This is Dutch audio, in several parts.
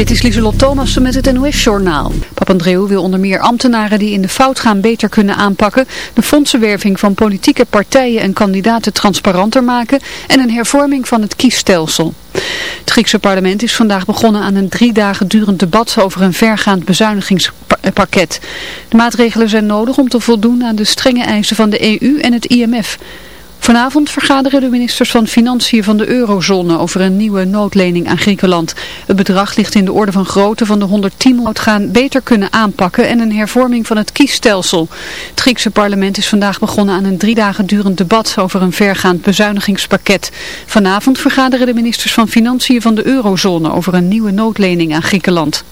Dit is Lieselot Thomassen met het NOS-journaal. Papandreou wil onder meer ambtenaren die in de fout gaan beter kunnen aanpakken, de fondsenwerving van politieke partijen en kandidaten transparanter maken en een hervorming van het kiesstelsel. Het Griekse parlement is vandaag begonnen aan een drie dagen durend debat over een vergaand bezuinigingspakket. De maatregelen zijn nodig om te voldoen aan de strenge eisen van de EU en het IMF. Vanavond vergaderen de ministers van Financiën van de eurozone over een nieuwe noodlening aan Griekenland. Het bedrag ligt in de orde van grootte van de 110 miljard gaan beter kunnen aanpakken en een hervorming van het kiesstelsel. Het Griekse parlement is vandaag begonnen aan een drie dagen durend debat over een vergaand bezuinigingspakket. Vanavond vergaderen de ministers van Financiën van de eurozone over een nieuwe noodlening aan Griekenland.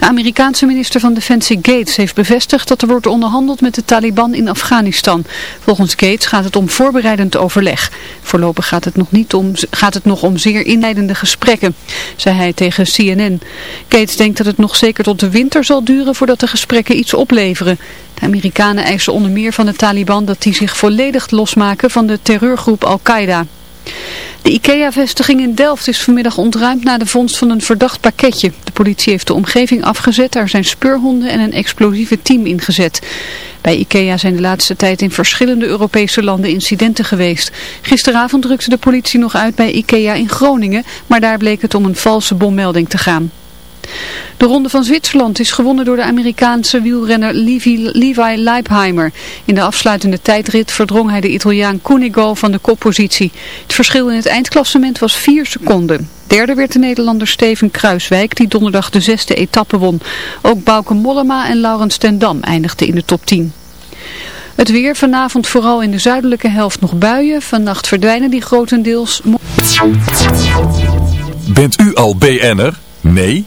De Amerikaanse minister van Defensie Gates heeft bevestigd dat er wordt onderhandeld met de Taliban in Afghanistan. Volgens Gates gaat het om voorbereidend overleg. Voorlopig gaat het nog, niet om, gaat het nog om zeer inleidende gesprekken, zei hij tegen CNN. Gates denkt dat het nog zeker tot de winter zal duren voordat de gesprekken iets opleveren. De Amerikanen eisen onder meer van de Taliban dat die zich volledig losmaken van de terreurgroep Al-Qaeda. De IKEA-vestiging in Delft is vanmiddag ontruimd na de vondst van een verdacht pakketje. De politie heeft de omgeving afgezet, daar zijn speurhonden en een explosieve team ingezet. Bij IKEA zijn de laatste tijd in verschillende Europese landen incidenten geweest. Gisteravond drukte de politie nog uit bij IKEA in Groningen, maar daar bleek het om een valse bommelding te gaan. De Ronde van Zwitserland is gewonnen door de Amerikaanse wielrenner Levi, Leipheimer. In de afsluitende tijdrit verdrong hij de Italiaan Cunigo van de koppositie. Het verschil in het eindklassement was 4 seconden. Derde werd de Nederlander Steven Kruiswijk die donderdag de zesde etappe won. Ook Bauke Mollema en Laurens ten Dam eindigden in de top 10. Het weer vanavond vooral in de zuidelijke helft nog buien. Vannacht verdwijnen die grotendeels. Bent u al BN'er? Nee?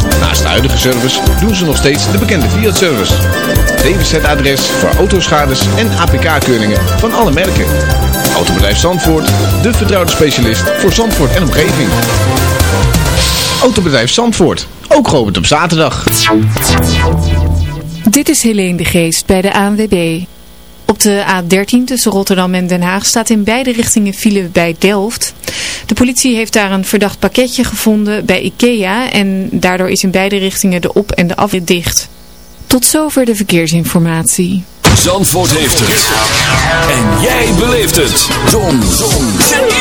Naast de huidige service doen ze nog steeds de bekende Fiat-service. DWZ-adres voor autoschades en APK-keuringen van alle merken. Autobedrijf Zandvoort, de vertrouwde specialist voor Zandvoort en omgeving. Autobedrijf Zandvoort, ook geopend op zaterdag. Dit is Helene de Geest bij de ANWB. Op de A13 tussen Rotterdam en Den Haag staat in beide richtingen file bij Delft. De politie heeft daar een verdacht pakketje gevonden bij Ikea en daardoor is in beide richtingen de op- en de afrit dicht. Tot zover de verkeersinformatie. Zandvoort heeft het. En jij beleeft het. Zon. Zon.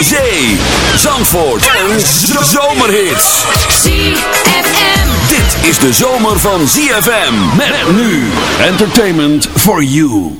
Zee. Zandvoort. Een zomerhit. ZFM. Dit is de zomer van ZFM. Met nu. Entertainment for you.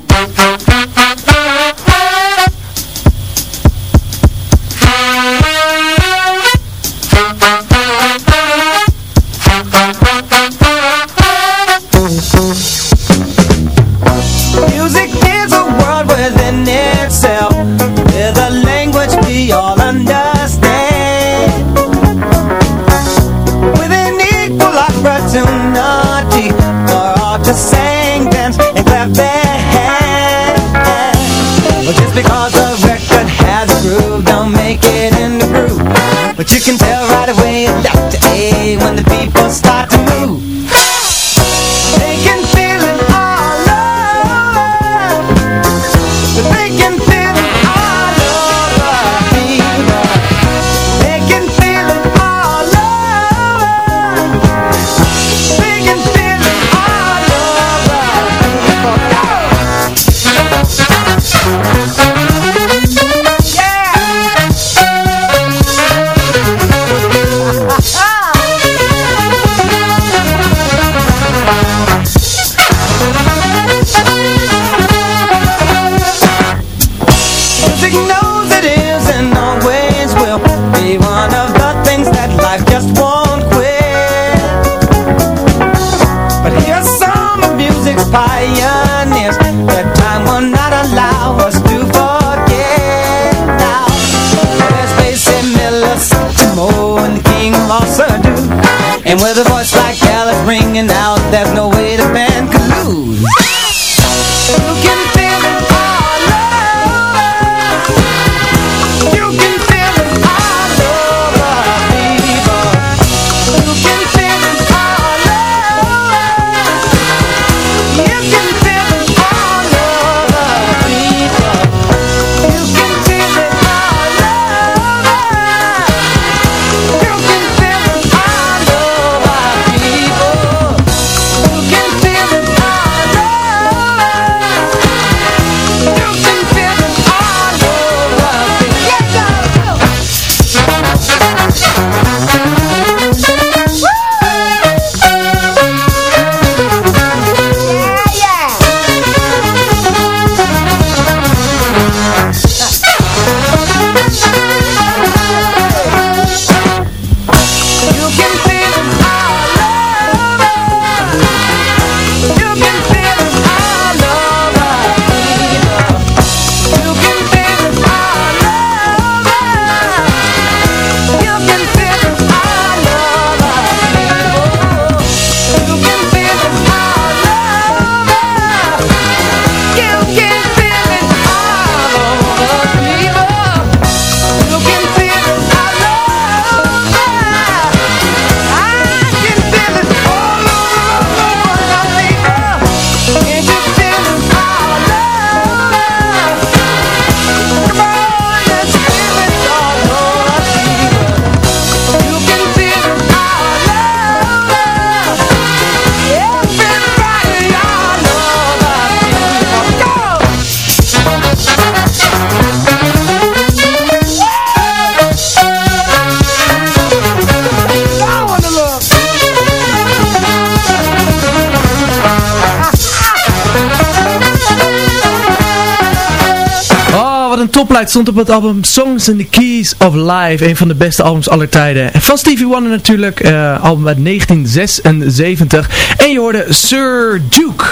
Toplijst stond op het album Songs in the Keys of Life. Een van de beste albums aller tijden. Van Stevie Wonder natuurlijk. eh, album uit 1976. En je hoorde Sir Duke.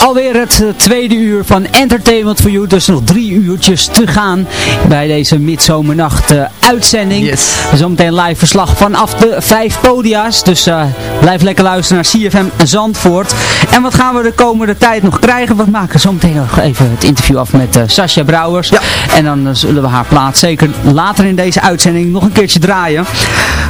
Alweer het eh, tweede uur van Entertainment for You. Dus nog drie uurtjes te gaan bij deze midzomernacht eh, uitzending. Yes. Zometeen live verslag vanaf de vijf podia's. Dus blijf lekker luisteren naar CFM Zandvoort. En wat gaan we de komende tijd nog krijgen? We maken zometeen nog even het interview af met Sascha Brouwers. En dan eh, zullen we haar plaats zeker later in deze uitzending nog een keertje draaien.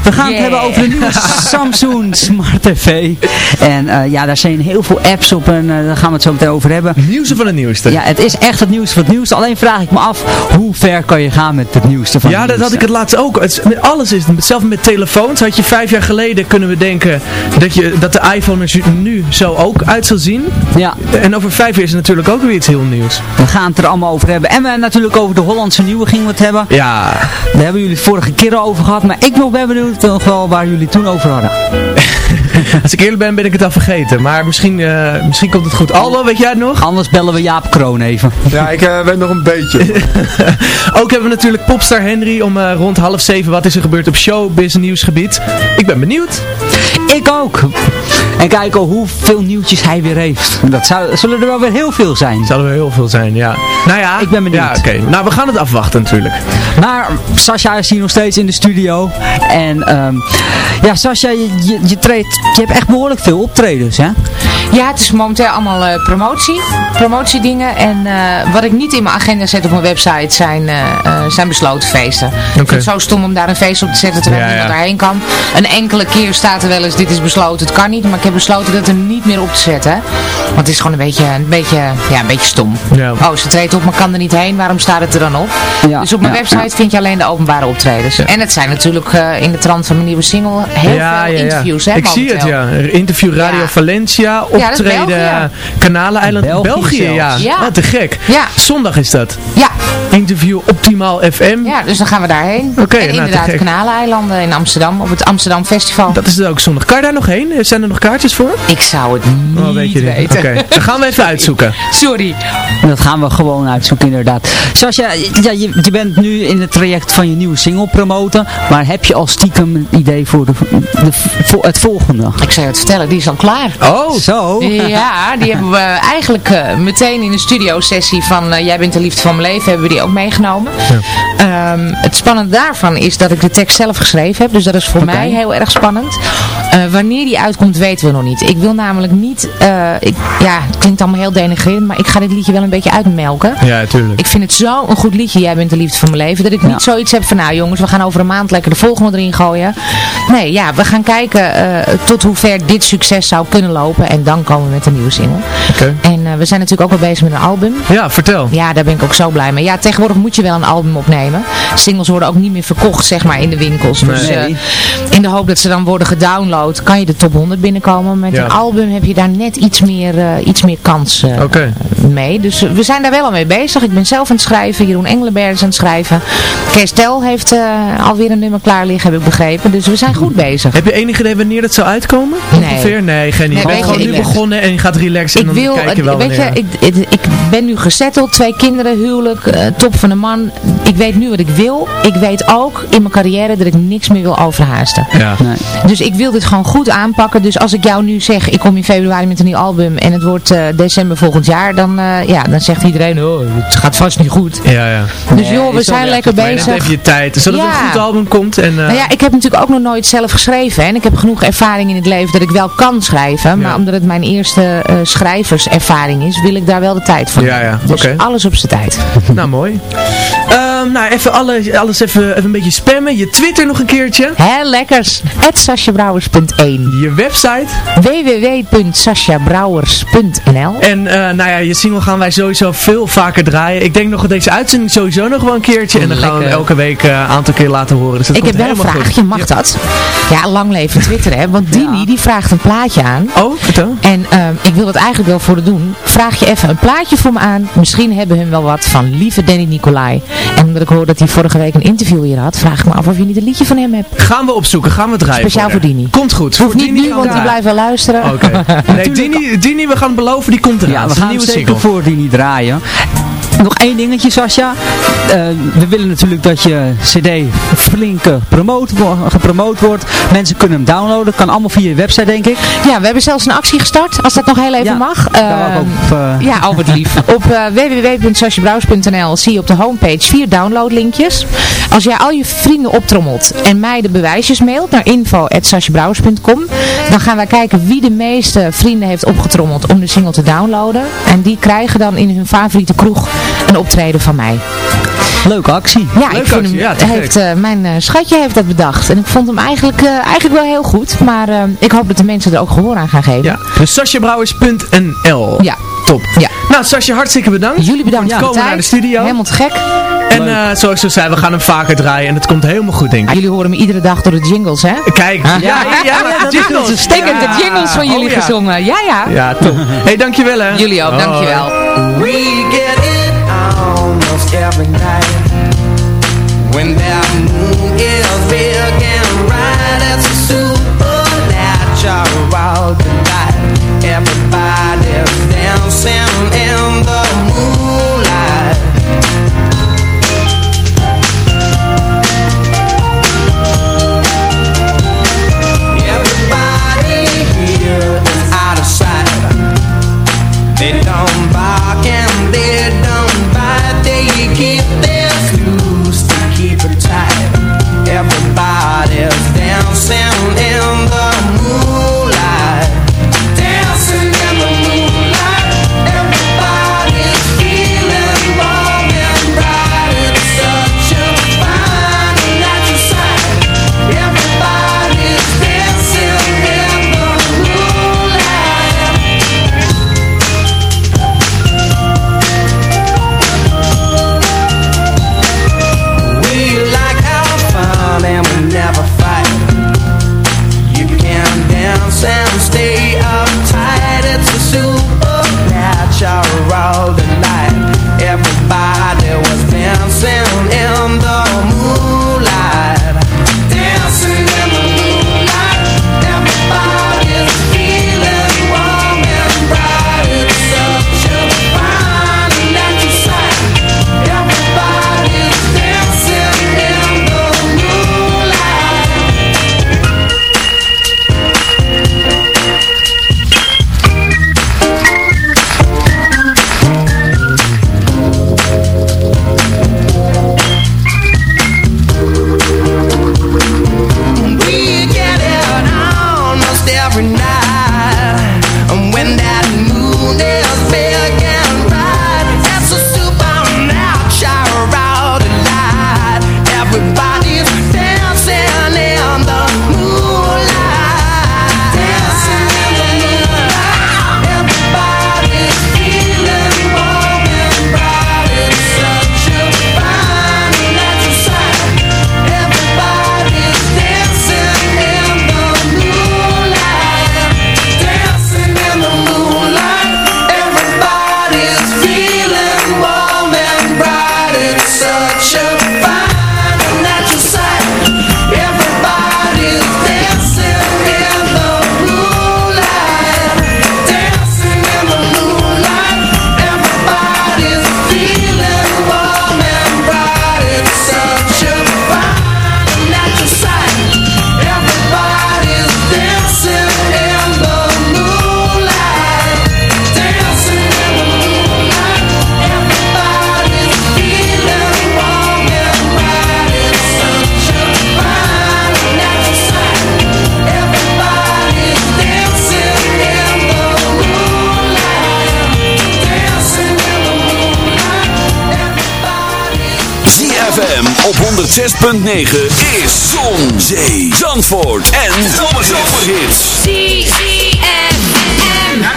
We gaan het hebben over de nieuwe Samsung Smart TV. En eh, ja, daar zijn heel veel apps op en eh, daar gaan we het zo meteen over hebben. Nieuwste van het nieuwste. Ja, het is echt het nieuwste van het nieuwste. Alleen vraag ik me af, hoe ver kan je gaan met het nieuwste van Ja, het dat had ik het laatst ook. Het, met alles is het. Zelfs met telefoons had je vijf jaar geleden kunnen we denken dat, je, dat de iPhone er nu zo ook uit zal zien. Ja, En over vijf jaar is het natuurlijk ook weer iets heel nieuws. we gaan het er allemaal over hebben. En we natuurlijk over de Hollandse Nieuwe gingen we het hebben. Ja, Daar hebben jullie vorige keer al over gehad. Maar ik nog ben benieuwd nog wel waar jullie toen over hadden. als ik eerlijk ben ben ik het al vergeten. Maar misschien, eh, misschien komt het goed. Aldo, weet jij het nog? Anders bellen we Jaap Kroon even. Ja, ik eh, weet nog een beetje. Ook hebben we natuurlijk Popstar Henry om eh, rond half zeven. Wat is er gebeurd op showbiz nieuwsgebied? Ik ben benieuwd. Ik ook. En kijken hoeveel nieuwtjes hij weer heeft. Dat zou, zullen er wel weer heel veel zijn. Zal er wel heel veel zijn, ja. Nou ja. Ik ben benieuwd. Ja, oké. Nou, we gaan het afwachten natuurlijk. Maar Sascha is hier nog steeds in de studio. En ehm, ja, Sascha, je, je, je, treedt, je hebt echt behoorlijk veel optredens, hè? Ja, het is momenteel allemaal eh, promotie, promotiedingen. En eh, wat ik niet in mijn agenda zet op mijn website zijn, eh, eh, zijn besloten feesten. Ik vind het zo stom om daar een feest op te zetten terwijl Ja, niemand ja. daarheen kan. Een enkele keer staat er wel eens, dit is besloten, het kan niet. Maar ik heb besloten dat er niet meer op te zetten. Want het is gewoon een beetje, een beetje, ja, een beetje stom. Ja. Oh, ze treedt op, maar kan er niet heen. Waarom staat het er dan op? Ja, dus op mijn ja, website vind je alleen de openbare optredens. En het zijn natuurlijk eh, in de trant van mijn nieuwe single heel veel interviews. Hè, Ik zie het. Ja. Interview Radio Ja. Valencia, optreden België. Kanaleneiland België België, ja. Ja. Wat te gek. Ja. Zondag is dat. Ja, Interview Optimaal FM. Ja, dus dan gaan we daarheen. Oké, en nou, inderdaad. Kanaaleilanden in Amsterdam, op het Amsterdam Festival. Dat is ook elke zondag. Kan je daar nog heen? Zijn er nog kaartjes voor? Ik zou het niet Oh, weet je niet. weten. Oké, dan gaan we even uitzoeken. Sorry. Dat gaan we gewoon uitzoeken inderdaad. Sascha, ja, je, je bent nu in het traject van je nieuwe single promoten. Maar heb je al stiekem een idee voor, de, de, voor het volgende? Ik zou je het vertellen, die is al klaar. Oh, Zo. Ja, die hebben we eigenlijk eh, meteen in de studiosessie van eh, Jij bent de liefde van mijn leven, hebben we die ook meegenomen. Ehm, het spannende daarvan is dat ik de tekst zelf geschreven heb, dus dat is voor mij heel erg spannend. Eh, wanneer die uitkomt weten we nog niet. Ik wil namelijk niet, ik, ja, het klinkt allemaal heel denigrerend, maar ik ga dit liedje wel een beetje uitmelken. Ja, tuurlijk. Ik vind het zo een goed liedje, Jij bent de liefde van mijn leven, dat ik Ja. niet zoiets heb van, nou jongens, we gaan over een maand lekker de volgende erin gooien. Nee, ja, we gaan kijken eh, tot hoe ver dit succes zou kunnen lopen en dan komen we met een nieuwe single. Oké. En we zijn natuurlijk ook wel bezig met een album. Ja, vertel. Ja, daar ben ik ook zo blij mee. Ja, tegenwoordig moet je wel een album opnemen. Singles worden ook niet meer verkocht, zeg maar, in de winkels. Dus eh, in de hoop dat ze dan worden gedownload, kan je de top 100 binnenkomen. Met Ja. een album heb je daar net iets meer, eh, iets meer kans eh, Oké. mee. Dus eh, we zijn daar wel al mee bezig. Ik ben zelf aan het schrijven. Jeroen Engelenberg is aan het schrijven. Kees Tel heeft eh, alweer een nummer klaar liggen, heb ik begrepen. Dus we zijn goed bezig. Heb je enig idee wanneer dat zou uitkomen? Nee. Ongeveer? Nee, geen idee. Nee, je gewoon nu begonnen en je gaat relaxen en Ik dan wil, kijk je wel weet je, ik, ik, ik ben nu gezetteld, twee kinderen, huwelijk, eh, top van een man. Ik weet nu wat ik wil. Ik weet ook in mijn carrière dat ik niks meer wil overhaasten. Ja. Nee. Dus ik wil dit gewoon goed aanpakken. Dus als ik jou nu zeg, ik kom in februari met een nieuw album en het wordt eh, december volgend jaar, dan, eh, ja, dan zegt iedereen, oh, het gaat vast niet goed. Ja, ja. Dus joh, we zijn lekker Maar dan bezig. heb je tijd. Zodat er een goed album komt. En, eh, Nou ja, ik heb natuurlijk ook nog nooit zelf geschreven. hè. En ik heb genoeg ervaring in het leven dat ik wel kan schrijven. Maar Ja. omdat het mijn eerste eh, is, wil ik daar wel de tijd van Ja, ja. Dus oké. alles op zijn tijd. Nou, mooi. Ehm, nou, even alle, alles even, even een beetje spammen. Je Twitter nog een keertje. Hè, lekkers. At sasjabrouwers.1 Je website. www.sasjabrouwers.nl En eh, nou ja, je single gaan wij sowieso veel vaker draaien. Ik denk nog dat deze uitzending sowieso nog wel een keertje. En dan gaan we hem elke week eh, een aantal keer laten horen. Dus dat Ik heb wel een vraagje, goed. mag dat? Ja, lang leven Twitter hè. Want Dini die vraagt een plaatje aan. Oh, vertel. En ehm, ik wil het eigenlijk wel voor de doen. Vraag je even een plaatje voor me aan. Misschien hebben hun wel wat van lieve Danny Nicolai. En omdat ik hoor dat hij vorige week een interview hier had, vraag ik me af of je niet een liedje van hem hebt. Gaan we opzoeken, gaan we draaien. Speciaal voor Dini. Komt goed. Hoeft Voor niet Dini nu, we want blijft wel luisteren. Oké. Nee, Dini, Dini, we gaan beloven, die komt eraan. Ja, we Dat is een gaan hem nieuwe zeker single. voor die niet draaien. Nog één dingetje, Sascha. Eh, we willen natuurlijk dat je cd flink eh, promoot wo- gepromoot wordt. Mensen kunnen hem downloaden. Kan allemaal via je website, denk ik. Ja, we hebben zelfs een actie gestart, als dat nog heel even Ja, mag. op, eh, Ja, al wat lief. Op uh, www.sasjebrouws.nl zie je op de homepage vier downloadlinkjes. Als jij al je vrienden optrommelt en mij de bewijsjes mailt naar info.sasjebrouws.com dan gaan wij kijken wie de meeste vrienden heeft opgetrommeld om de single te downloaden. En die krijgen dan in hun favoriete kroeg een optreden van mij. Leuke actie. Ja, Leuke ik vind actie, hem, ja, heeft, eh, mijn eh, schatje heeft dat bedacht. En ik vond hem eigenlijk, eh, eigenlijk wel heel goed. Maar ik hoop dat de mensen er ook gehoor aan gaan geven. Ja, dus sasjabrouwers.nl. Ja. Top. Ja. Nou, Sasje, hartstikke bedankt. Jullie bedankt voor de komen naar tijd. de studio. Helemaal te gek. En eh, zoals ik zo zei, we gaan hem vaker draaien en het komt helemaal goed, denk ik. Jullie horen me iedere dag door de jingles, hè? Kijk, ja, ja, ja, dat jingles. is Ik heb de jingles van jullie Oh, ja. gezongen. Ja, ja. Ja, top. hey, dankjewel hè. Jullie ook, dankjewel. We get every night. When that moon is op 106.9 is Zon, Zee, Zandvoort en Zomerhits.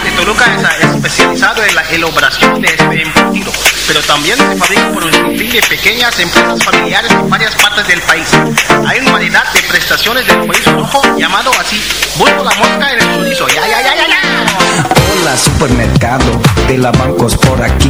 de Toluca es especializado en la elaboración de este embutido, pero también se fabrica por un sinfín de pequeñas empresas familiares en varias partes del país. Hay una variedad de prestaciones del país rojo llamado así, busco la mosca en el chorizo, ya, ya, ya, ya, ya. Hola supermercado de la bancos por aquí.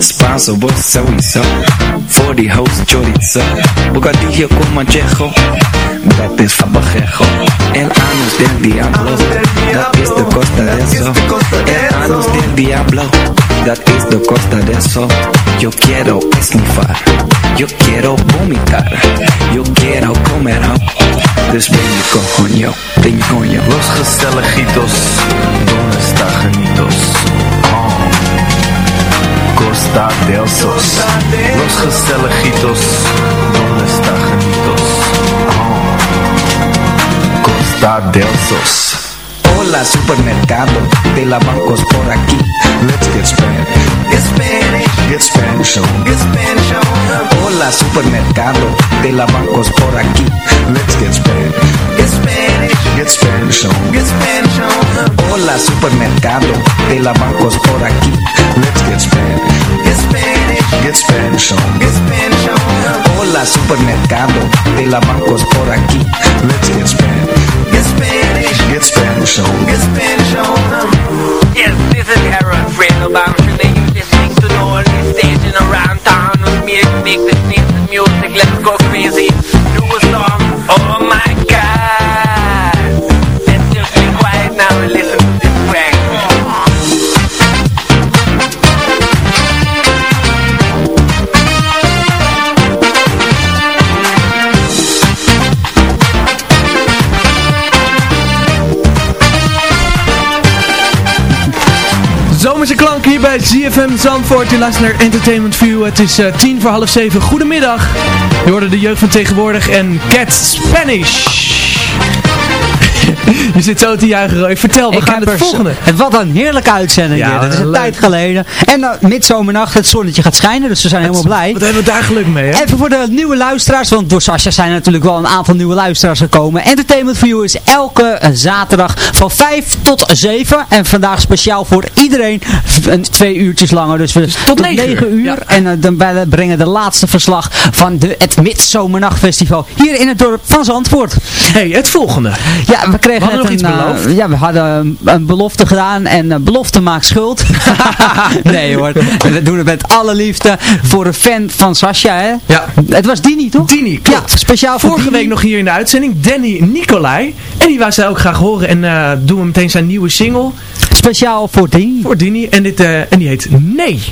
Spanso, vos sowieso. For the house chorizo. Bocadillo con manchejo. Dat is fabajejo. El anus del diablo. Dat is de costa de eso. El anus del diablo. Dat is de costa de eso. Yo quiero esnifar. Yo quiero vomitar. Yo quiero comer. Dus ben je je coño. Los gezelligitos, donde está genitos? Costa del Sos. Los gezelligitos, donde está? Oh, Costa del. Hola supermercado de la bancos por aquí. Let's get Spanish. Get Spanish, Get Spanish on. get Spanish on 'em. Hola supermercado de la bancos por aquí. Let's get Spanish. Get Spanish, Get Spanish on. get Spanish on 'em. Hola supermercado de la bancos por aquí. Let's get Spanish. Get Spanish, Get Spanish on. get Spanish on 'em. Hola supermercado de la bancos por aquí. Let's get Spanish. Get Spanish, Get Spanish on. Get Spanish on 'em. Yes, this is Harold Fred Obama. Should they use this thing to know all this staging around town with me to make this nice music? Let's go crazy. Do a song. Oh my Zomerse klank hier bij ZFM Zandvoort. Je luistert naar Entertainment View. Het is eh, tien voor half zeven. Goedemiddag. Je hoorde de jeugd van tegenwoordig en Cat Spanish. je zit zo te juichen, Roy. Vertel, we Ik gaan het volgende. Het wat een heerlijke uitzending. Ja, dit. Dat is een leuk. tijd geleden. En uh, midzomernacht, het zonnetje gaat schijnen, dus we zijn helemaal blij. Wat hebben we daar geluk mee, hè? Even voor de nieuwe luisteraars, want door Sascha zijn natuurlijk wel een aantal nieuwe luisteraars gekomen. Entertainment for You is elke eh, zaterdag van 5 tot 7. En vandaag speciaal voor iedereen twee uurtjes langer. Dus we tot, negen 9 uur, ja. En eh, dan wij brengen de laatste verslag van de, het Midzomernachtfestival hier in het dorp van Zandvoort. hey, het volgende. Ja, we kregen We hadden net een, iets eh, ja, we hadden een, een belofte gedaan en eh, belofte maakt schuld. nee hoor, we doen het met alle liefde voor een fan van Sascha, hè? Ja. Het was Dini, toch? Dini, klopt. Ja, speciaal voor Vorige Dini. week nog hier in de uitzending, Danny Nicolai. En die wou zij ook graag horen. En eh, doen we meteen zijn nieuwe single Speciaal voor Dini. voor Dini. En, dit, eh, en die heet Nee.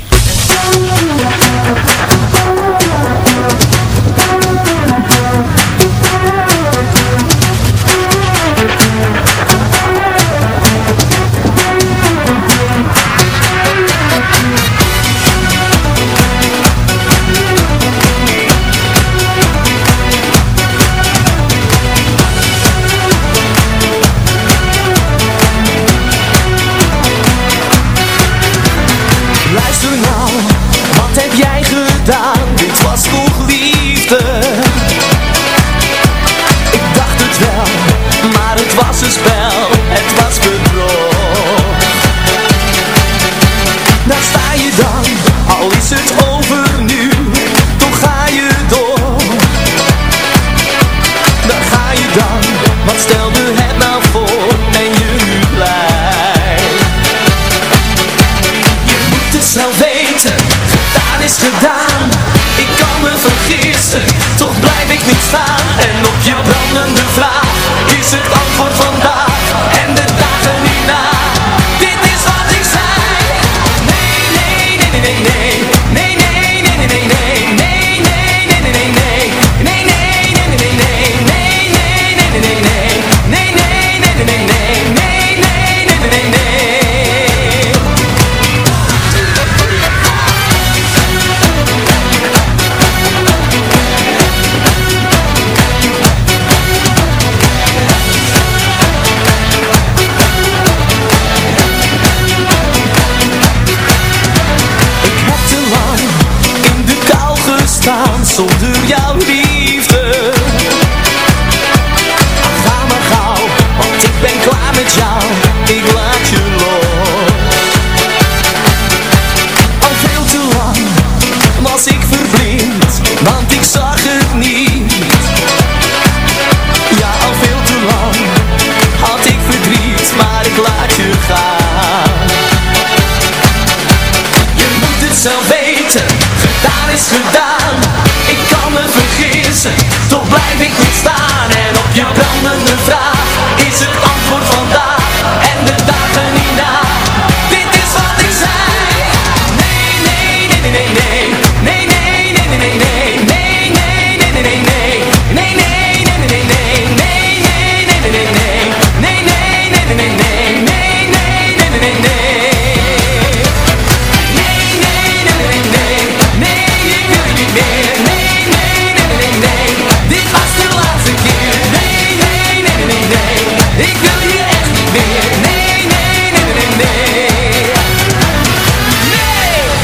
brandende vraag is het antwoord vandaag.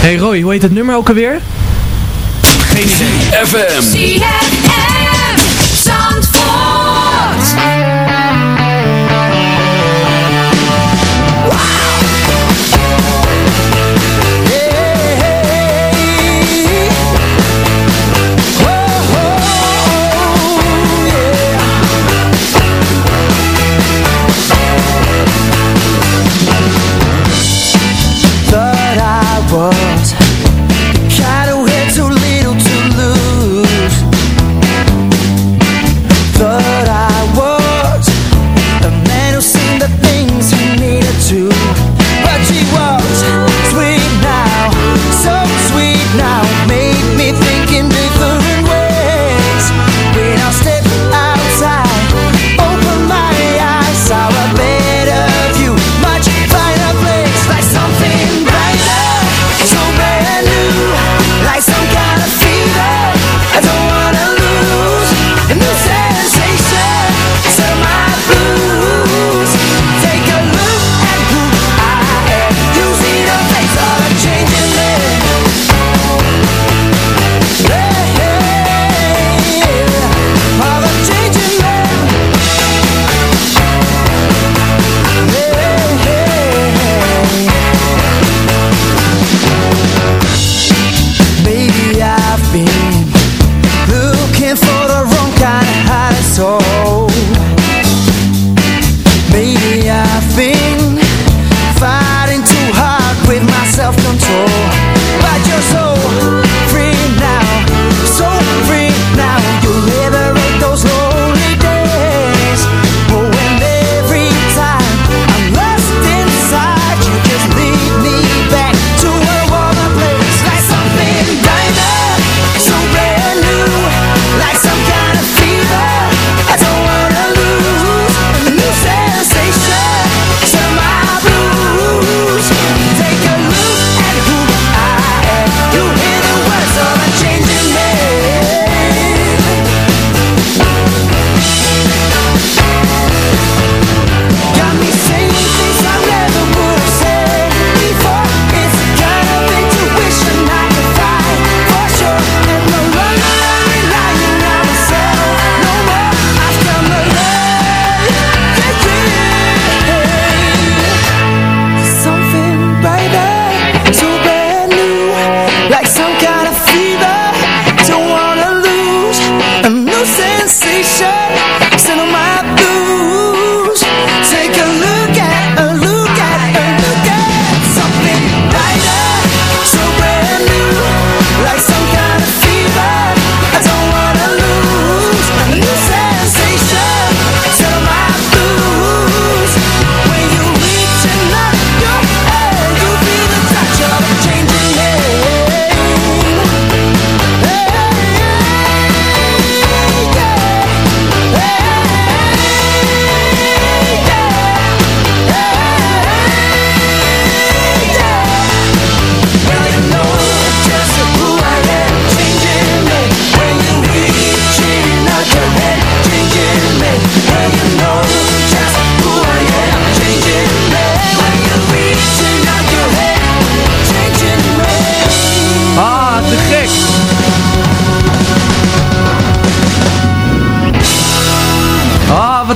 Hey Roy, hoe heet het nummer ook alweer? Geen idee. FM. Zandvoort.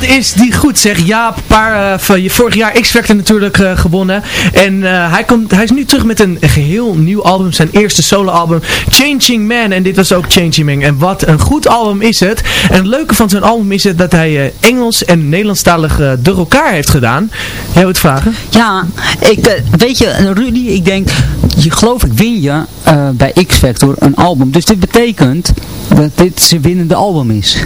Is die goed zeg. Jaap, paar, je vorig jaar X-Factor natuurlijk eh, gewonnen. En eh, hij, komt, hij is nu terug met een geheel nieuw album. Zijn eerste solo-album, Changing Man. En dit was ook Changing Man. En wat een goed album is het. En het leuke van zijn album is het dat hij Engels en Nederlandstalig door elkaar heeft gedaan. Jij wilt vragen? Ja, ik, weet je, Rudy, ik denk, je, geloof ik win je bij X-Factor een album. Dus dit betekent dat dit zijn winnende album is.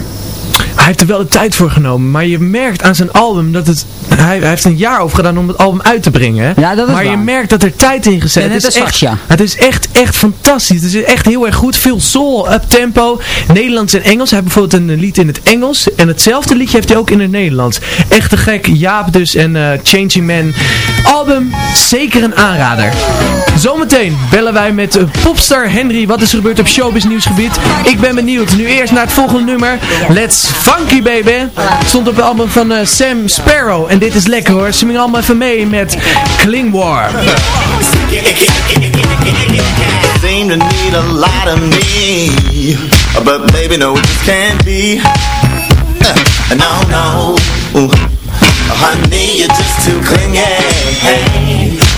Hij heeft er wel de tijd voor genomen, maar je merkt aan zijn album dat het... Hij, hij heeft een jaar over gedaan om het album uit te brengen. hè. Ja, dat is maar je merkt dat er tijd in gezet is. Echt, Sascha. het is echt, echt fantastisch. Het is echt heel erg goed. Veel soul, up tempo, Nederlands en Engels. Hij heeft bijvoorbeeld een lied in het Engels. En hetzelfde liedje heeft hij ook in het Nederlands. Echt te gek. Jaap dus en eh, Changing Man. Album, zeker een aanrader. Zometeen bellen wij met eh, popstar Henry. Wat is er gebeurd op showbiz nieuwsgebied? Ik ben benieuwd. Nu eerst naar het volgende nummer. Let's! Funky Baby. Stond op het album van eh, Sam Sparrow. En dit is lekker hoor. Ze allemaal even mee met Klingwarm. seem to need a lot of me But baby, no, it can't be uh, No, no Honey, you're just too clingy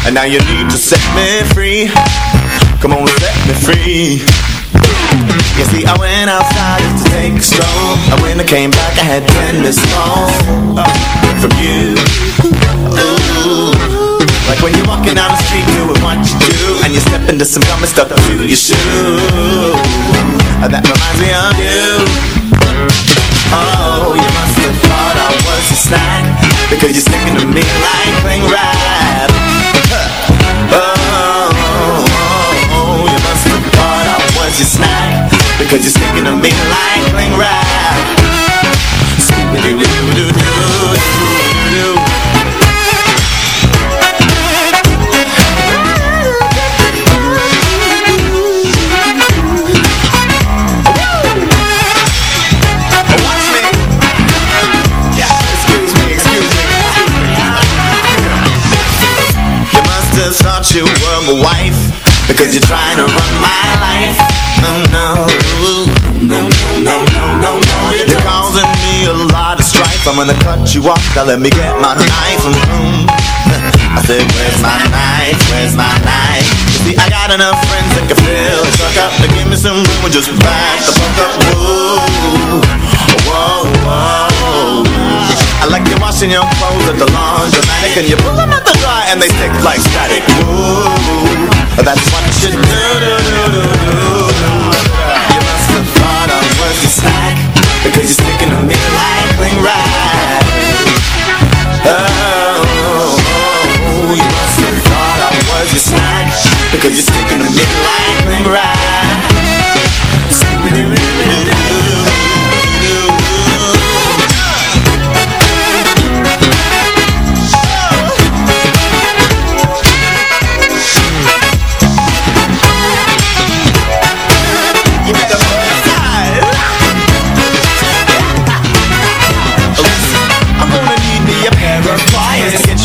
And now you need to set me free Come on, set me free You see, I went outside to take a stroll. And when I came back, I had ten missed calls uh, From you. Ooh. Like when you're walking down the street doing what you do And you step into some gummy stuff through your shoe. And that reminds me of you. Oh, you must have thought I was a snack Because you're sticking to me like cling wrap Because you're sticking to me like cling wrap Scooby-Doo-Doo-Doo-Doo-Doo thought you were my wife Because you're trying to run my life. Oh no No, no, no, no, no. You're causing me a lot of strife. I'm gonna cut you off, now let me get my knife. Mm I said, where's my knife, where's my knife? See, I got enough friends that can fill the truck up To give me some room and just back the fuck up. Whoa, whoa, whoa I like you washing your clothes at the laundromat And you pull them out the dry and they stick like static. Ooh, that's what you do, do, do, do, do. You must have thought I was your snack Because you're sticking to me like cling wrap oh, you must have thought I was your snack Because you're sticking to me like cling wrap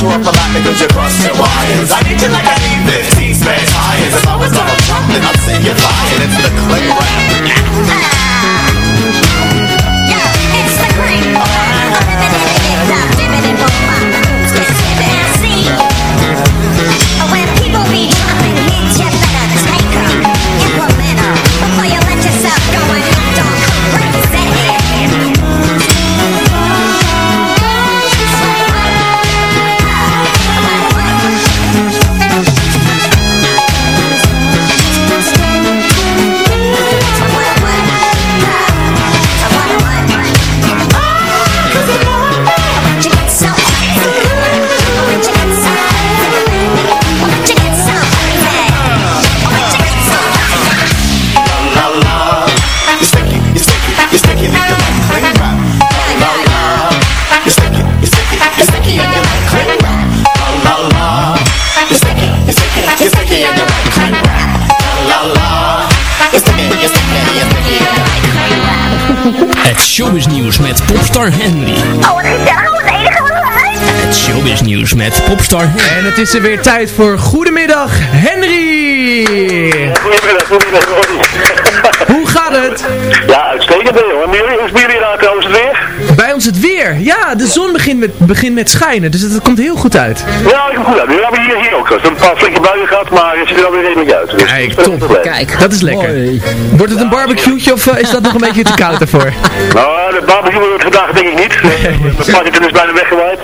you up a lot because you cross the wires. I need you like I need 15 spare tires. If I was Donald Trump then I'd say you're flying It's the click rap Yeah, it's the cream showbiznieuws met popstar Henry. Oh, wat gezellig, wat het enige wat. Het showbiznieuws met popstar Henry. En het is er weer tijd voor Goedemiddag Henry! Goedemiddag, goedemiddag, Hoe gaat het? Ja, uitstekend hoor. Hoe is Ons het weer. Ja, de zon begint met, begint met schijnen, dus het, komt heel goed uit. Ja, ik kom goed uit. We hebben hier, hier ook. Een paar flinke buien gehad, maar het ziet er alweer redelijk uit. Dus Kijk, top. Kijk, Dat is lekker. Wordt het een barbecue'tje of eh, is dat nog een beetje te koud ervoor? Nou, de barbecue wordt vandaag denk ik niet. De party is bijna weggewaaid.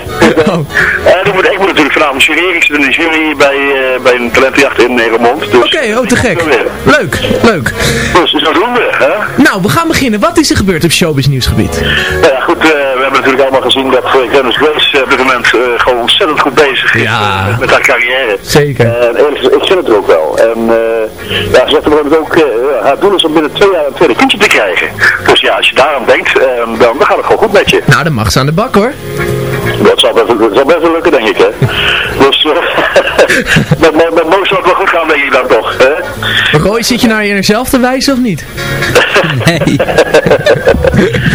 Oh. Eh, dan moet, ik moet natuurlijk vanavond jureren. Ik zit in de jury bij, eh, bij een talentenjacht in Nederland. Dus Oké, oh te gek. Leuk, leuk. Dus zo doen we, hè? Nou, we gaan beginnen. Wat is er gebeurd op showbiz nieuwsgebied? Nou ja, goed, eh, we hebben natuurlijk allemaal gezien dat Dennis Grace eh, op dit moment gewoon ontzettend goed bezig is Ja. eh, met haar carrière. Zeker. En ik vind het er ook wel. En ja, ze zegt op ook, haar doel is om binnen twee jaar een tweede kindje te krijgen. Dus ja, als je daaraan denkt, dan, dan gaat het gewoon goed met je. Nou, dan mag ze aan de bak hoor. Dat zal best, dat zal best wel lukken, denk ik, hè. Dus, eh, met, met, met Mo zal het wel goed gaan, denk ik dan toch. Hè? Roy, zit je nou in jezelf te wijzen of niet? Nee.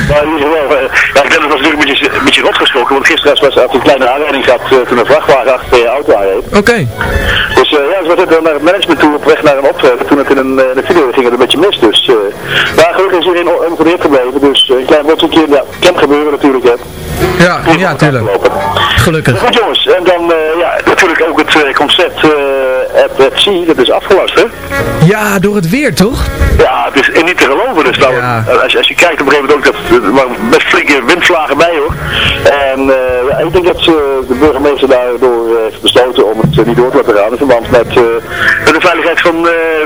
Maar in ieder geval, eh, ja, ik ben er natuurlijk een beetje, een beetje rotgeschrokken, want gisteren was had een kleine aanrijding gehad eh, toen een vrachtwagen achter je auto aanreed. Oké. Dus eh, ja, ze was naar het management toe op weg naar een optreden. Toen het in een, in video ging het een beetje mis. Dus, eh, maar gelukkig is iedereen ongeveerd gebleven. Dus een klein botsetje, ja, kan gebeuren natuurlijk. Hè. Ja, ja, tuurlijk. Gelukkig. Goed jongens, en dan eh, ja, natuurlijk ook het eh, concert eh dat is afgelast hè. Ja, door het weer toch? Ja, het is niet te geloven. Dus nou, als, je- als je kijkt op een gegeven moment ook, dat, er best flinke windvlagen bij hoor. En eh, ik denk dat eh, de burgemeester daardoor heeft besloten om het niet door te laten gaan in verband met, met de veiligheid van,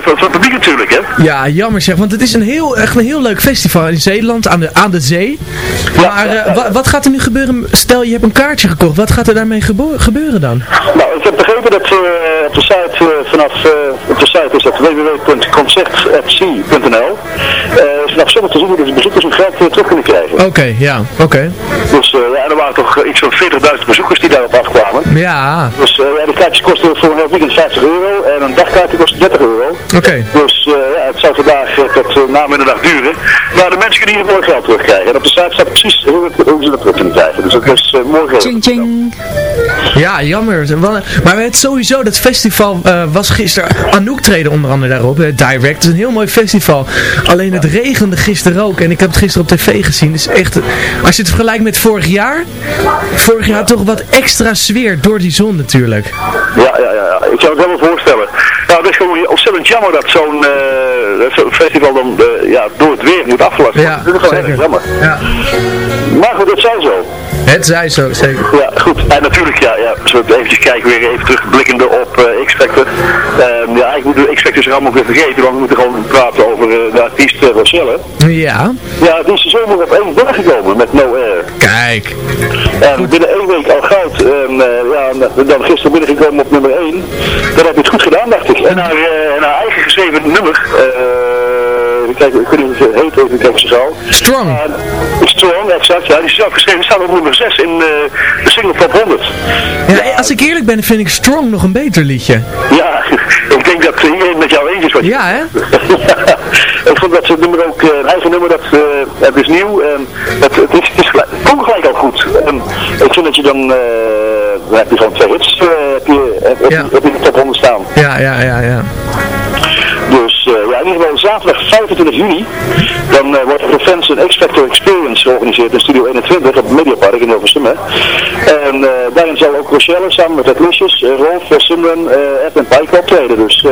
van, van het publiek natuurlijk hè. Ja, jammer zeg, want het is een heel, echt een heel leuk festival in Zeeland, aan de, aan de zee. Maar wa- wat gaat er nu gebeuren? Stel, je hebt een kaartje gekocht, wat gaat er daarmee gebeuren dan? Nou, ik heb begrepen dat op de site vanaf, eh, op de site is dat www.concertatsea.nl eh vanaf zondag te zien hoe de bezoekers hun geld terug kunnen krijgen. Oké, ja, oké. Dus eh, ja, er waren toch eh, iets van 40.000 bezoekers die daarop afkwamen. Ja, Dus eh, ja, de kaartjes kosten voor een heel weekend 50 euro en een dagkaartje kost 30 euro. oké. Dus eh, ja, het zou vandaag eh, tot uh, namiddag duren. Maar de mensen kunnen geval hun geld terugkrijgen. En op de site staat precies hoe, het- hoe ze dat terug kunnen krijgen. Dus dat is eh, morgen. Ching ching. Ja, jammer. Maar het sowieso, dat festival eh, was gisteren, Anouk treden onder andere daarop, eh, Direct, het is een heel mooi festival. Alleen het regende gisteren ook en ik heb het gisteren op tv gezien. Het is echt, als je het vergelijkt met vorig jaar, vorig jaar toch wat extra sfeer door die zon natuurlijk. Ja, ja, ja. Ik zou het wel voorstellen. Nou, het is gewoon ontzettend jammer dat zo'n eh, festival dan eh, ja, door het weer moet afgelast worden. Ja, dat is gewoon zeker. erg jammer. Ja. Maar goed, dat zijn zo. Het zij zo, zeker. Ja, goed. En natuurlijk, ja, ja als we eventjes kijken, weer even terugblikkende op eh, X-Factor. Ehm, ja, eigenlijk moeten we X-Factor zich allemaal weer vergeten, want we moeten gewoon praten over eh, de artiest uh, Rochelle. Ja. Ja, die is de zomer op één binnengekomen met No Air. Kijk. En binnen één week al goud. En ja, dan gisteren binnengekomen op nummer 1. Dan heb je het goed gedaan, dacht ik. En haar, en haar eigen geschreven nummer. eh kijk, ik weet niet hoe het heet, even kijken ze zo. Strong. Uh, strong, exact. Ja, die is zelf geschreven. staat op nummer 6 in eh, de single top 100. Ja, als ik eerlijk ben, vind ik Strong nog een beter liedje. Ja, ik denk dat iedereen met jou eens is wat je Ja, hè? ik vond dat ze het nummer ook, eh, een eigen nummer, dat, eh, het is nieuw en het, het is, het is gelijk, het komt gelijk al goed. En ik vind dat je dan, eh, dan heb je gewoon twee hits, eh, heb, je, heb, heb, heb je in de top 100 staan. Ja, ja, ja, ja. Eh, ja, in ieder geval zaterdag 25 juni, dan eh, wordt voor fans een X-Factor Experience georganiseerd in Studio 21 op het Mediapark in Hilversum. hè. En eh, daarin zal ook Rochelle samen met eh, Rolf, uh, Simran, Ed en Pike optreden. Dus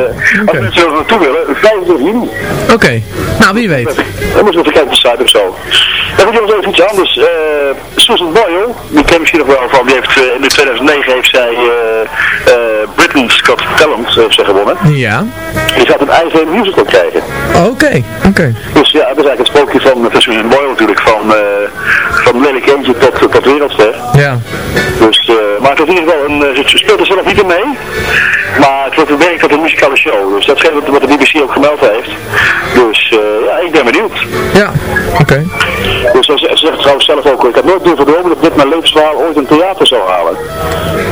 als mensen er naartoe willen, 25 juni. Oké, nou wie weet. Dan moeten we even kijken op de site of zo. Dan moet je nog even iets anders. Susan Boyle, die ken je misschien nog wel van, die heeft in de 2009 heeft zij eh eh Britain's Got Talent heeft zij gewonnen. Ja. Die gaat een eigen krijgen. Oké, oké. Dus ja, dat is eigenlijk het sprookje van, van Susan Boyle natuurlijk, van, eh van lelijk eentje tot, tot wereldster. Ja. Dus, eh, maar het is geval een, eh, ze speelt er zelf niet in mee, maar het wordt bewerkt tot een muzikale show. Dus dat is wat, wat de BBC ook gemeld heeft. Dus eh, ja, ik ben benieuwd. Ja, oké. Dus zegt trouwens zelf ook, ik had nooit durven dromen dat dit mijn levensverhaal ooit een theater zou halen.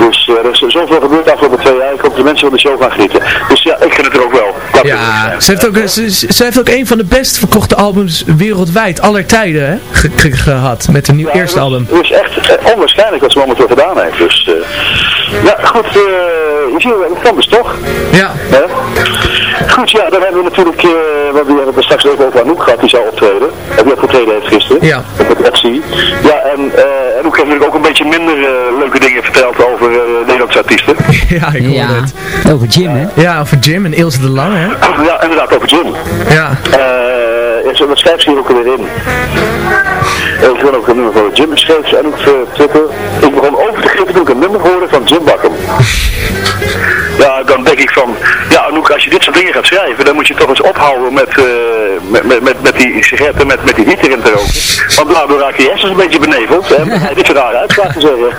Dus eh, er is zoveel gebeurd afgelopen twee jaar, ik hoop dat de mensen van de show gaan genieten. Dus ja, ik vind het er ook wel. Ja, ze heeft, ook, ze, ze heeft ook een van de best verkochte albums wereldwijd, aller tijden, hè, ge- ge- gehad. Met een nieuw eerste album. Het is echt eh, onwaarschijnlijk wat ze momenteel gedaan heeft. Dus eh, ja, goed, eh je ziet wel, het kan dus toch? Ja. Goed, ja, dan hebben we natuurlijk, eh want we hebben het straks even over Anouk gehad, die zou optreden. En die opgetreden heeft gisteren. Ja. Op het Etsy. Ja, en eh Anouk heeft natuurlijk ook een beetje minder eh, leuke dingen verteld over eh Nederlandse artiesten. Ja, ik hoor Ja, het. over Jim, hè? Ja, over Jim en Ilse de Lange, hè? Ja, inderdaad, over Jim. Ja. Eh, en zo, dat schrijft ze hier ook weer in. Ik wil ook een nummer van Jim schreef ze en ook voor Twitter. Ik begon over te ik een nummer hoorde van Jim Bakken. Ja, dan denk ik van, ja Anouk, als je dit soort dingen gaat schrijven, dan moet je toch eens ophouden met, eh, met, met, met, met die sigaretten, met, met die wiet erin te roken. Want daardoor raak je hersens een beetje beneveld. Hè, dit soort rare uitspraken te zeggen.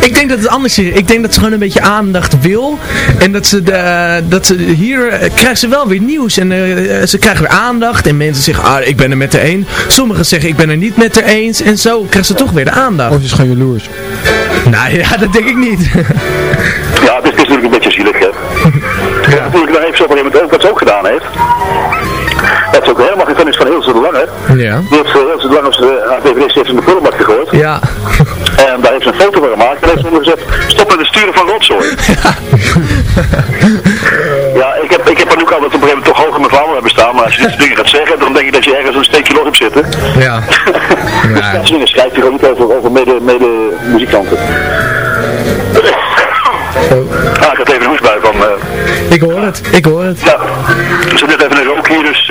Ik denk dat het anders is. Ik denk dat ze gewoon een beetje aandacht wil. En dat ze, de, dat ze hier eh, krijgt ze wel weer nieuws. En eh, ze krijgen weer aandacht. En mensen zeggen, ah, ik ben er met de een. Sommigen zeggen, ik ben er niet met de eens. En zo krijgt ze toch weer de aandacht. Of is gewoon jaloers. Nou ja, dat denk ik niet. Ja, het is, het is natuurlijk een beetje zielig, hè. Ja. Natuurlijk, heeft op een gegeven moment ook wat ze ook gedaan heeft. Dat ze ook helemaal geen fan is van Ilse de Lange. Ja. Die heeft uh, Ilse de Lange haar dvd's heeft in de prullenbak gegooid. Ja. En daar heeft ze een foto van gemaakt en heeft ze gezet, stop met het sturen van rotzooi. Ja, ik ook altijd op een gegeven moment toch hoog in mijn vader hebben staan, maar als je dit soort dingen gaat zeggen, dan denk je dat je ergens een steekje los hebt zitten. Ja. Dus dat soort dingen schrijft hij gewoon niet over, over mede, mede muzikanten. Ah, ik had even een hoestbui van... eh, Ik hoor het, ik hoor het. ja, er zit net even een rook hier, dus...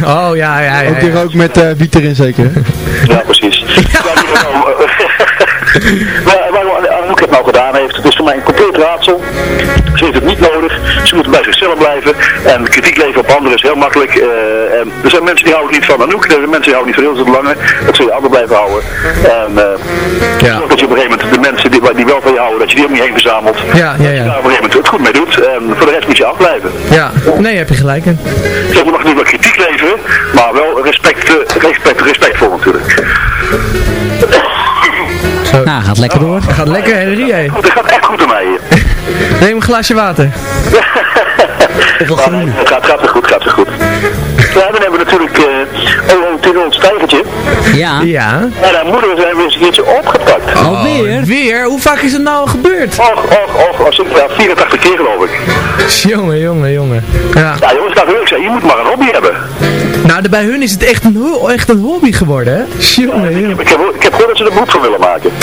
eh, Oh, ja, ja, ja. Ook die rook met eh wiet erin zeker, ja, precies. Ja, maar waarom Anouk het nou gedaan heeft, het is voor mij een compleet raadsel. Ze heeft het niet nodig, ze moeten bij zichzelf blijven. En kritiek leveren op anderen is heel makkelijk. eh, en er zijn mensen die houden niet van Anouk, er zijn mensen die houden niet van Ilse de Lange. Dat zul je altijd blijven houden. En eh, Ja. dat je op een gegeven moment de mensen die, die wel van je houden, dat je die ook niet heen verzamelt. Ja, ja, Daar ja. op een gegeven moment het goed mee doet. En voor de rest moet je afblijven. Ja, nee, heb je gelijk in. Zeg, we mag nu wel kritiek leveren, maar wel respect, eh, respect, respectvol natuurlijk. Nou, gaat lekker door. Gaat lekker, Henry. hè. Het gaat echt goed aan mij hier. Neem een glaasje water. Maar nee, het gaat, gaat weer goed, gaat weer goed. Ja, dan hebben we natuurlijk eh oh, oh, Tirols Tijgertje. Ja. Ja. En haar moeder zijn weer eens een keertje opgepakt. Alweer? Weer? Hoe vaak is het nou al gebeurd? Och, och, och, als ik ja, 84 keer geloof ik. Jongen, jongen, jongen. Ja. Ja jongens, dat wil ik zeggen, je moet maar een hobby hebben. Nou, de- bij hun is het echt een, echt een hobby geworden, hè? Jongen, jongen. Ik heb, ik heb gehoord dat ze er beroep van willen maken.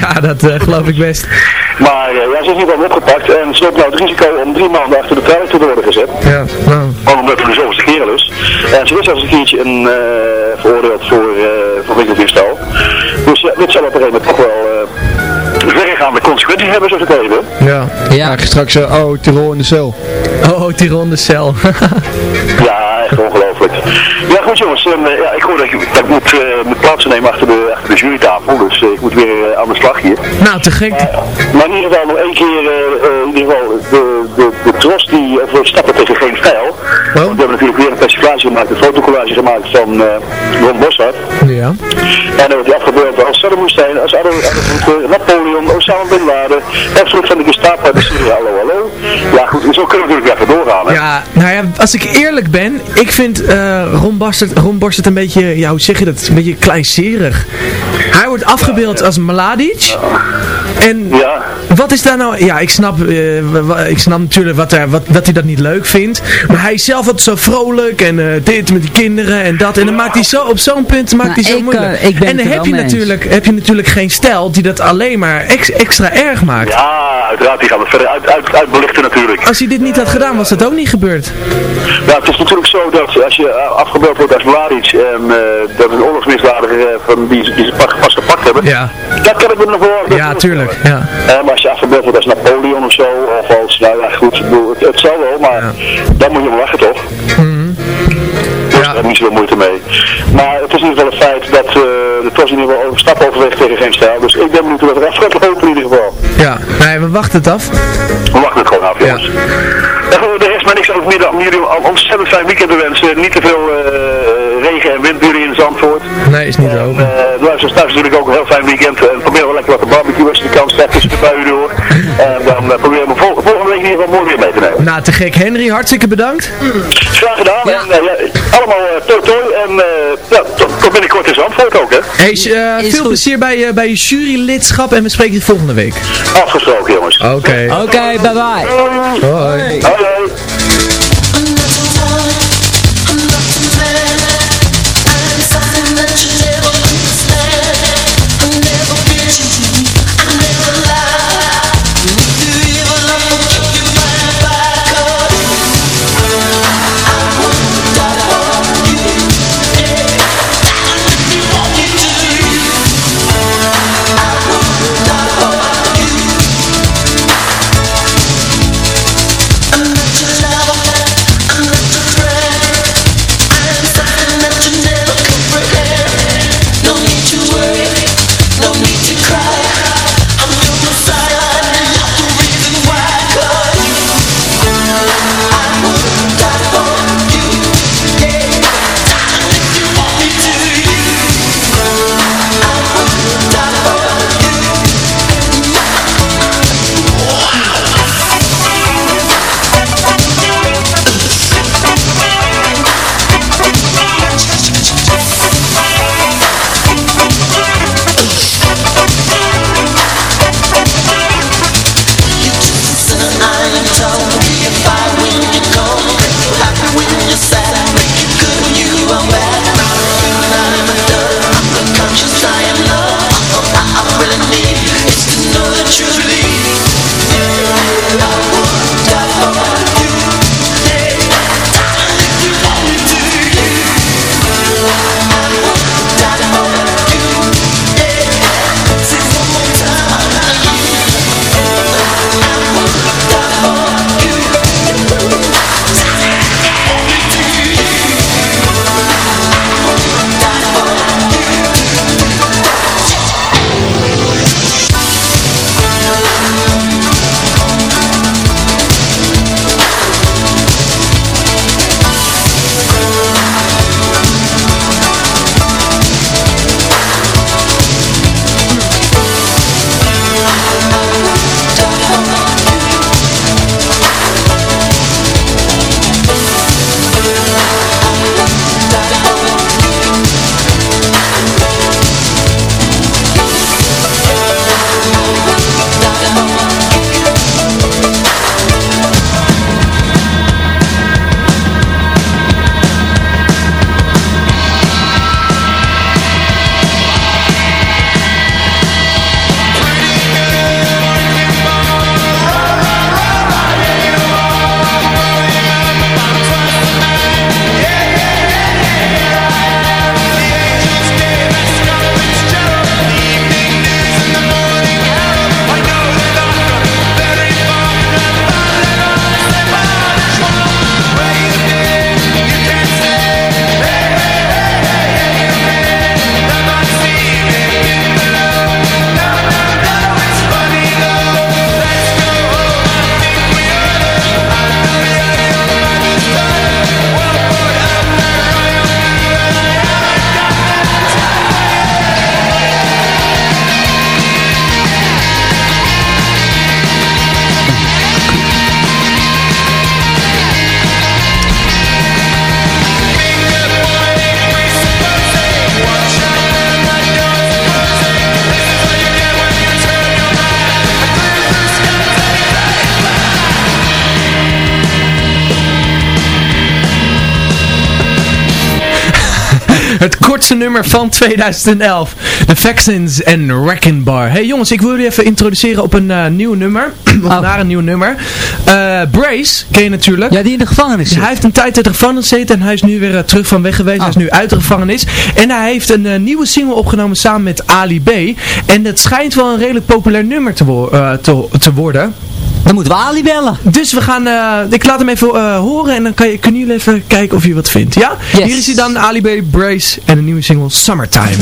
Ja, dat eh, geloof ik best. Maar eh, ja, ze is ieder geval opgepakt en ze loopt nou het risico om drie maanden achter de trui te worden gezet. Ja, nou. Omdat het de zoveelste keer is. En ze is zelfs een keertje een, eh, veroordeeld voor, uh, voor winkeldiefstal. Dus ja, dit zal op een gegeven moment toch wel eh, verregaande consequenties hebben, zoals het even. Ja. Ja. Straks, eh, oh, Tirol in de cel. Oh, oh Tiron de cel. Ja, echt ongelooflijk. Ja, goed jongens, en, eh, ja, ik hoor dat ik, dat ik moet, eh, moet plaatsnemen achter de, achter de jurytafel, dus eh, ik moet weer aan de slag hier. nou, te gek. Maar in ieder geval nog één keer, in ieder geval, de, de, de tros die, of we stappen tegen geen stijl. Want we hebben natuurlijk weer een persiflage gemaakt, een fotocollage gemaakt van Ron Boshart. Ja. En dan wordt hij afgebeeld als Saddam Hussein, als Adolf Hitler, Napoleon, Osama Bin Laden, Erfurt van de Gestapo, de Syrië, hallo hallo. Ja goed, zo kunnen we natuurlijk even doorgaan. Hè? Ja, nou ja, als ik eerlijk ben, ik vind eh Ron, Bastard, Ron Bastard een beetje, ja, hoe zeg je dat, een beetje kleinserig. Hij wordt afgebeeld als Mladic. En Ja. wat is daar nou, ja, ik snap, eh, ik snap natuurlijk wat er, wat, dat hij dat niet leuk vindt. Maar hij is zelf altijd zo vrolijk en eh, dit met die kinderen en dat. En dan maakt hij zo, op zo'n punt maakt Nou, hij zo ik, moeilijk. eh, ik ben en dan het heb je, eens. natuurlijk, heb je natuurlijk geen stijl die dat alleen maar ex- extra erg maakt. Ja, uiteraard, die gaan we verder uit, uit, uitbelichten natuurlijk. Als hij dit niet had gedaan, was dat ook niet gebeurd. Ja, het is natuurlijk zo dat als je eh, afgebeeld wordt als Mladic en eh, dat is een oorlogsmisdadiger eh, van die, ze- die ze pas, gepakt hebben, Ja. dat kan ik me nog wel Ja, tuurlijk. Ja. Maar als je afgebeeld wordt als Napoleon of zo, of als, nou ja goed, het, het zal wel, maar dan moet je wel lachen toch? Dus daar heb ik niet zoveel moeite mee. Maar het is in ieder geval een feit dat eh, de TOS in ieder geval stap overweegt tegen geen stijl. Dus ik ben benieuwd hoe dat er af gaat lopen in ieder geval. Ja, nee, we wachten het af. We wachten het gewoon af, jongens. Rest over meer dan om jullie een ontzettend fijn weekend te wensen. Niet te veel eh, regen en windburen in Zandvoort. Nee, is niet open. Eh de luisteraars thuis natuurlijk ook een heel fijn weekend. En probeer wel lekker wat te barbecuen als je de kans krijgt tussen de buien door. En dan eh, proberen we vol- volgende week in ieder geval mooi weer mee te nemen. Nou, te gek. Henry, hartstikke bedankt. Graag gedaan. En eh, ja, allemaal uh, toi toi. En eh, ja, tot, tot binnenkort in Zandvoort ook, hè. Hey, eh, veel plezier bij, bij je jurylidschap en we spreken je volgende week. Afgesproken, jongens. Oké. Oké, bye bye. Hoi. Hoi, Het kortste nummer van 2011. The Vaccines en Wrecking Bar. Hey jongens, ik wil jullie even introduceren op een eh, nieuw nummer. of naar een nieuw nummer. Eh, Brace, ken je natuurlijk. Ja, die in de gevangenis zit. Hij heeft een tijd uit de gevangenis gezeten en hij is nu weer eh, terug van weg geweest. Hij is nu uit de gevangenis. En hij heeft een nieuwe single opgenomen samen met Ali B. En het schijnt wel een redelijk populair nummer te, wo- te, te worden. Dan moeten we Ali bellen. Dus we gaan, eh, ik laat hem even eh, horen en dan kan je, kunnen jullie even kijken of je wat vindt. Ja? Yes. Hier is hij dan, Ali B, Brace en een nieuwe single Summertime.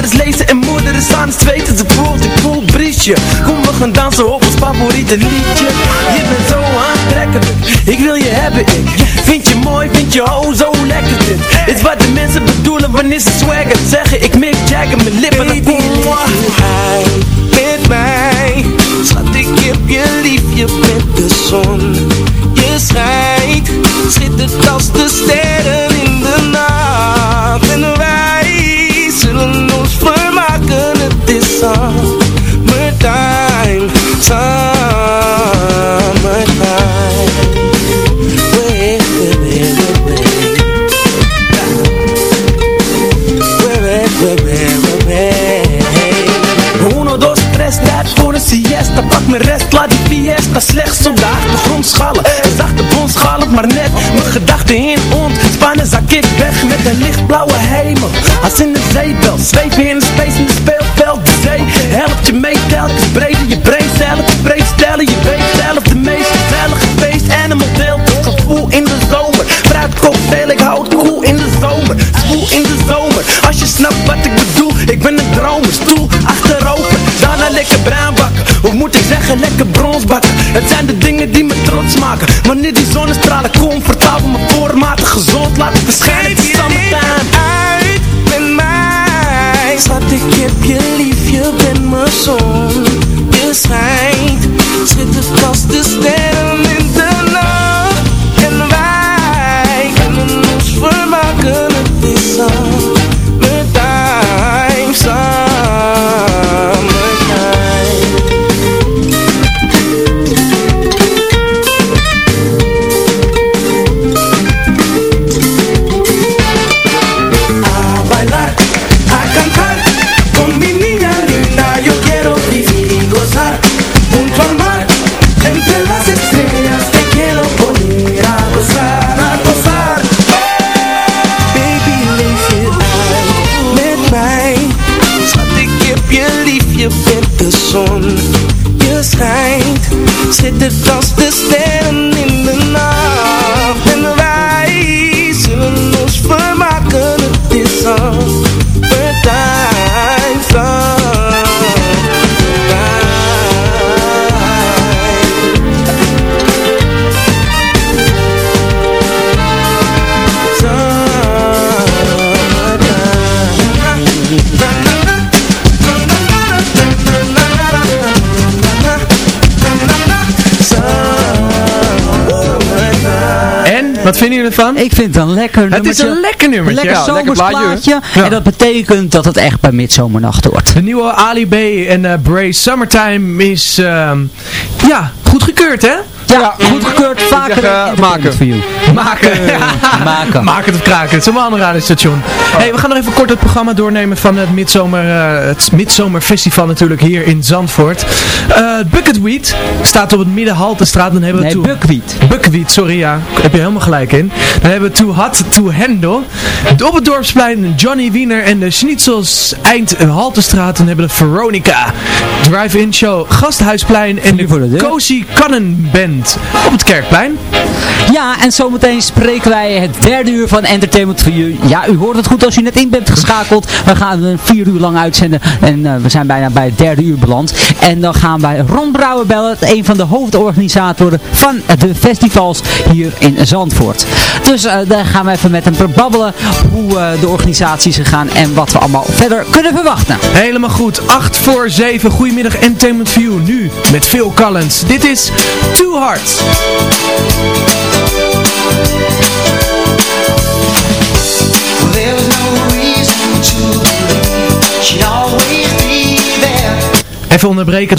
Vader is lezen en moeder is aan het zweten. Ze voelt, ik voel briesje. Kom we gaan dansen op ons favoriete liedje. Je bent zo aantrekkelijk. Ik wil je hebben ik Vind je mooi, vind je oh zo lekker dit. Is wat de mensen bedoelen wanneer ze swaggen Zeggen ik Mick Jagger mijn lippen dan kom hij met mij. Schat, ik heb je lief, je bent de zon ik lekker brons bakken. Het zijn de dingen die me trots maken. Wanneer die zonnestralen comfortabel Me voormatig gezond laten verschijnen Het is summertime uit met mij. Schat, ik heb je lief, je bent mijn zon. Je schijnt, schittert als de sterren schittert als de sterren wat vinden jullie ervan? Ik vind het een lekker Het nummertje. is een lekker nummertje. Lekker Ja, lekker plaatje. Ja. En dat betekent dat het echt bij midzomernacht hoort. De nieuwe Ali B en eh Bray Summertime is, ehm, ja, goedgekeurd hè? Ja, goedgekeurd. Vaker zeg, eh, maken. you. Maken. Maken. Maken of kraken. Het is een ander radiostation. Hey, we gaan nog even kort het programma doornemen van het Midzomer, eh, het Midzomerfestival natuurlijk hier in Zandvoort. Eh Bucketweed staat op het Middenhaltestraat. Dan hebben we Nee, buckwheat. Buckwheat, sorry ja. Daar heb je helemaal gelijk in. Dan hebben we Too Hot To Handle. Op het Dorpsplein Johnny Wiener en de Schnitzels Eind Haltestraat. Dan hebben we Veronica. Drive-In Show Gasthuisplein en voor de. Cozy Canon Band op het Kerkplein. Ja, en zometeen spreken wij het derde uur van Entertainment for You. Ja, u hoort het goed als u net in bent geschakeld. We gaan vier uur lang uitzenden en eh, we zijn bijna bij het derde uur beland. En dan gaan wij Ron Brouwer bellen, een van de hoofdorganisatoren van de festivals hier in Zandvoort. Dus uh, daar gaan we even met hem babbelen hoe uh, de organisatie is gegaan en wat we allemaal verder kunnen verwachten. Helemaal goed, 8 voor 7. Goedemiddag Entertainment You, nu met Phil Collins. Dit is Too Hard. Even onderbreken,